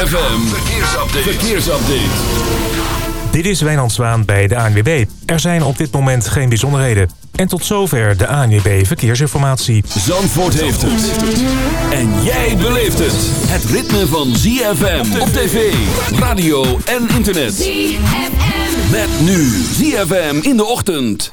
ZFM, verkeersupdate. verkeersupdate. Dit is Wijnand Zwaan bij de ANWB. Er zijn op dit moment geen bijzonderheden. En tot zover de ANWB Verkeersinformatie. Zandvoort heeft het. En jij beleeft het. Het ritme van ZFM op tv, radio en internet. ZFM. Met nu ZFM in de ochtend.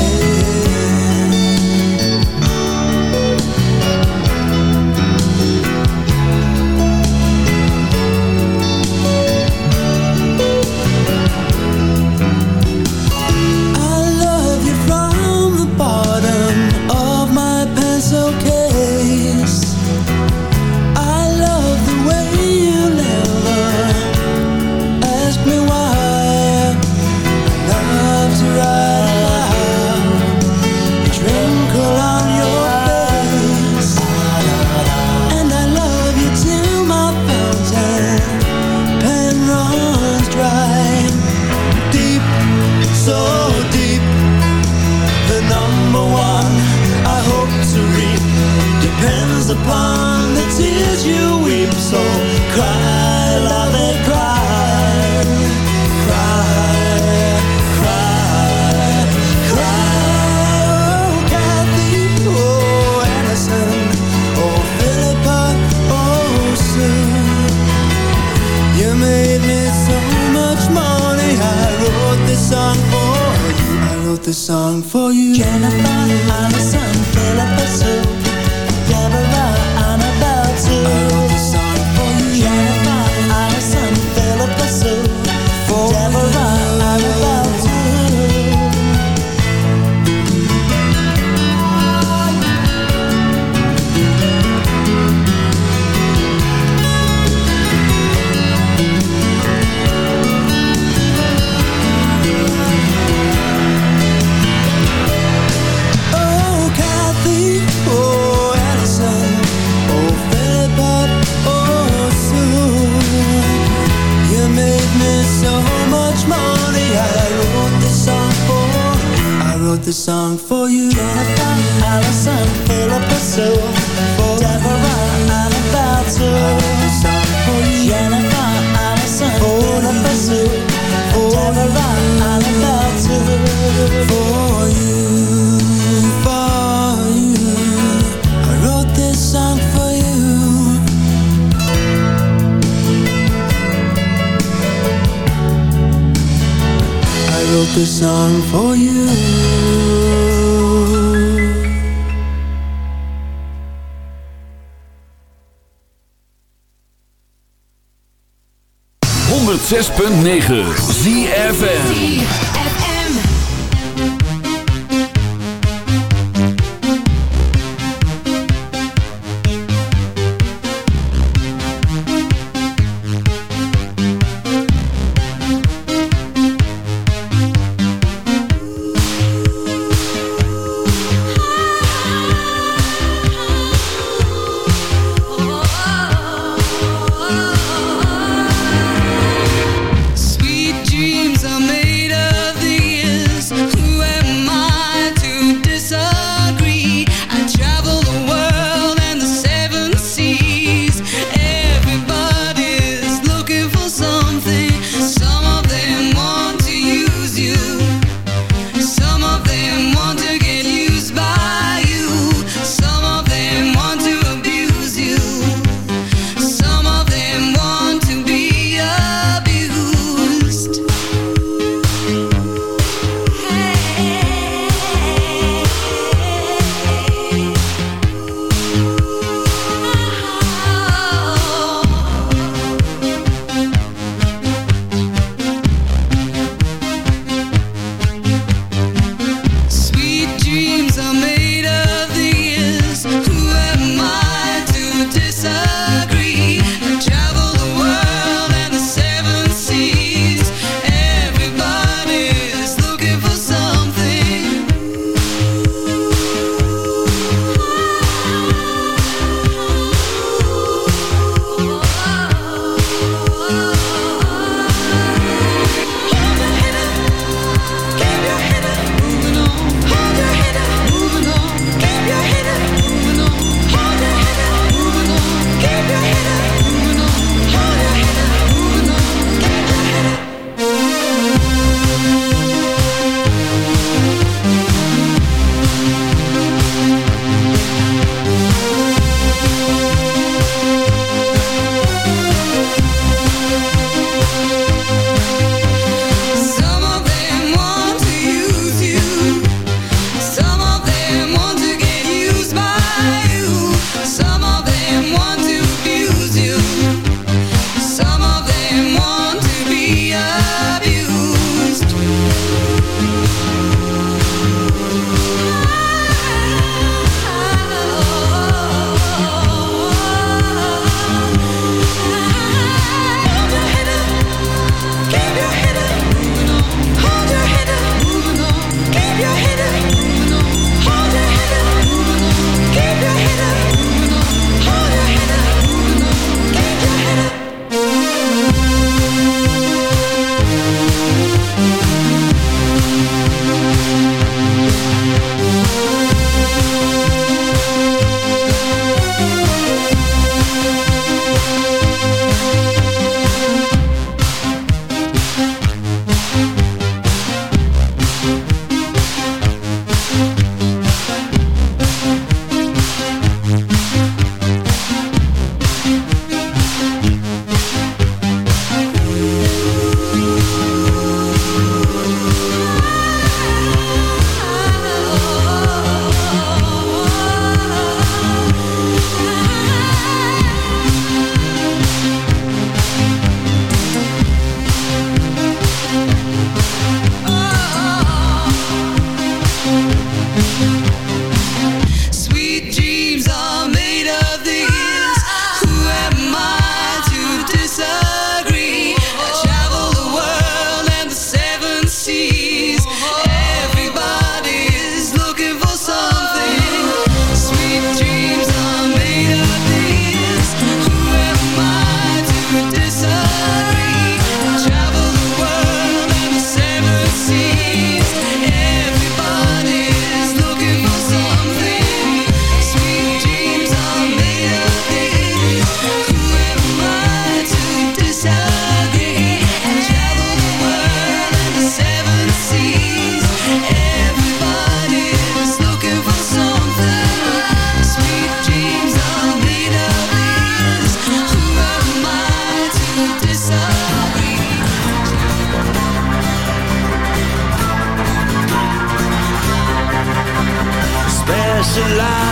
song for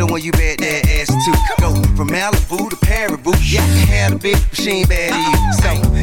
The one you bet that ass to. Go from Malibu to Paribu. Yeah, I can have a big machine bad to you. So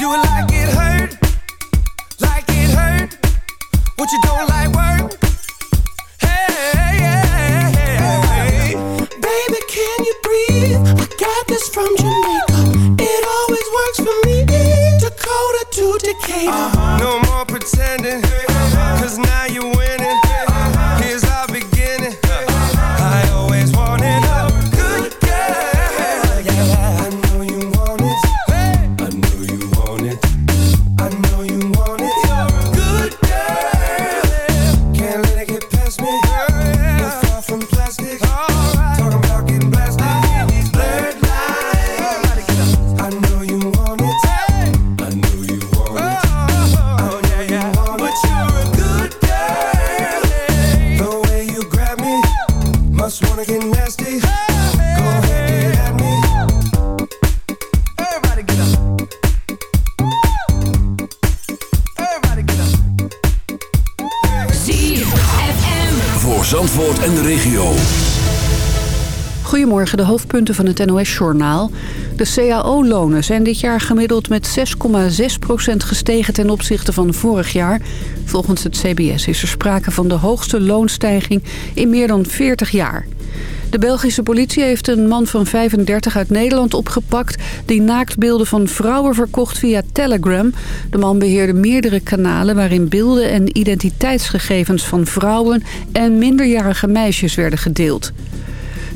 Do it like it hurt, like it hurt. What you don't like work? Hey, hey, hey, hey. Baby, can you breathe? I got this from Jamaica. It always works for me. Dakota to Decatur. Uh-huh. No more pretending, cause now you're en de regio. Goedemorgen, de hoofdpunten van het NOS-journaal. De cao-lonen zijn dit jaar gemiddeld met 6,6% gestegen ten opzichte van vorig jaar. Volgens het CBS is er sprake van de hoogste loonstijging in meer dan 40 jaar. De Belgische politie heeft een man van 35 uit Nederland opgepakt... die naaktbeelden van vrouwen verkocht via Telegram. De man beheerde meerdere kanalen waarin beelden en identiteitsgegevens van vrouwen... en minderjarige meisjes werden gedeeld.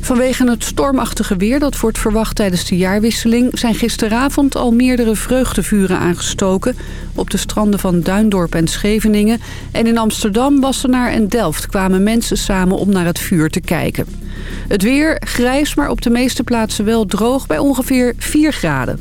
Vanwege het stormachtige weer dat wordt verwacht tijdens de jaarwisseling... zijn gisteravond al meerdere vreugdevuren aangestoken... op de stranden van Duindorp en Scheveningen. En in Amsterdam, Wassenaar en Delft kwamen mensen samen om naar het vuur te kijken. Het weer grijs, maar op de meeste plaatsen wel droog bij ongeveer 4 graden.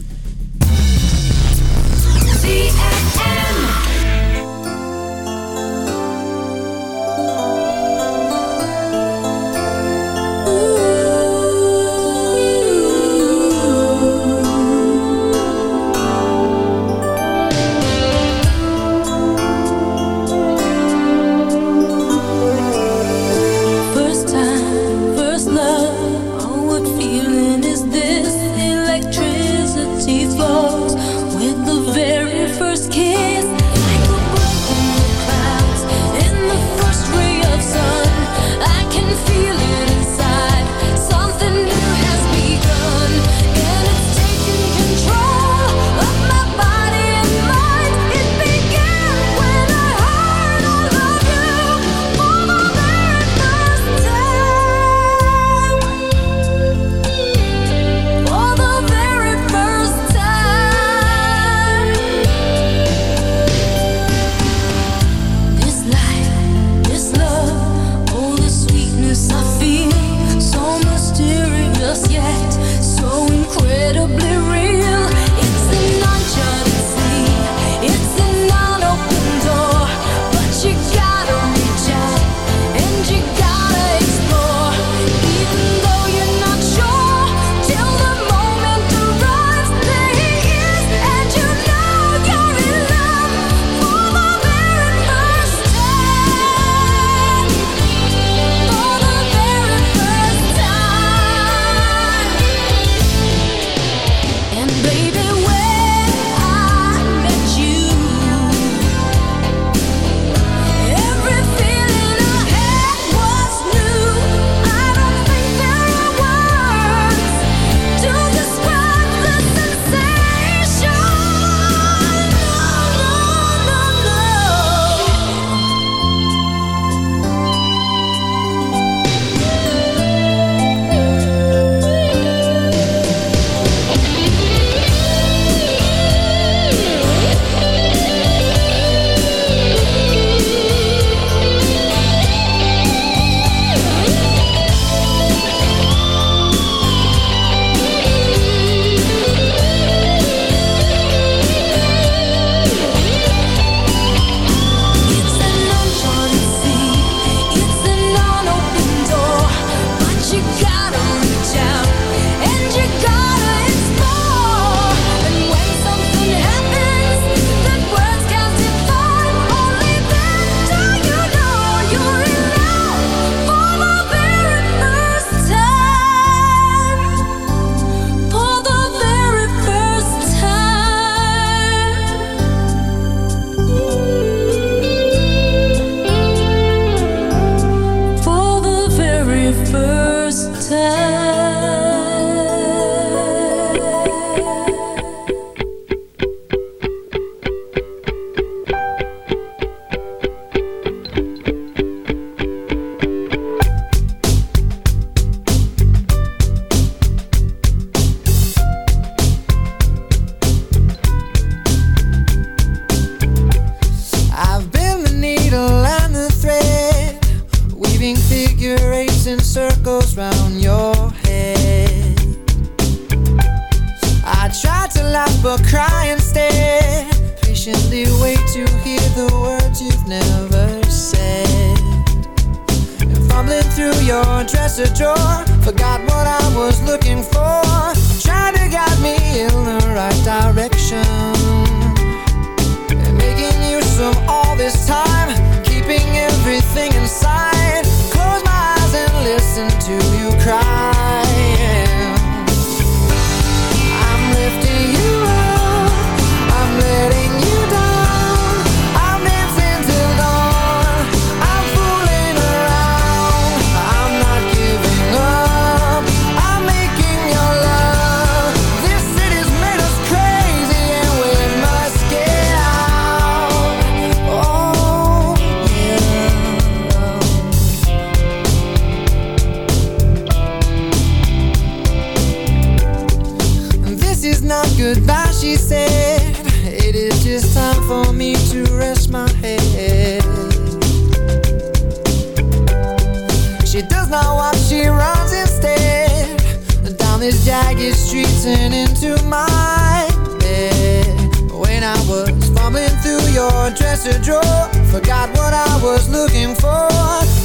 dresser drawer. Forgot what I was looking for.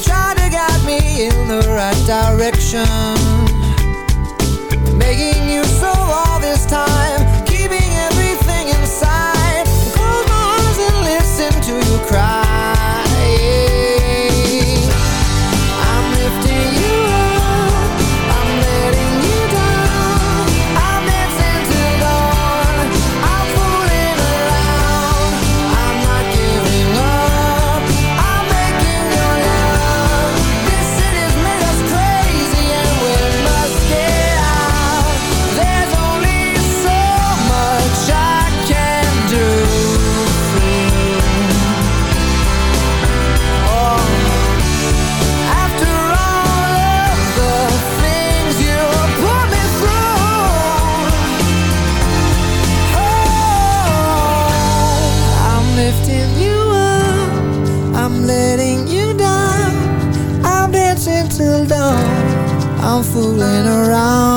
Tried to guide me in the right direction. Making you so all this time fooling around.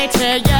Up. Then they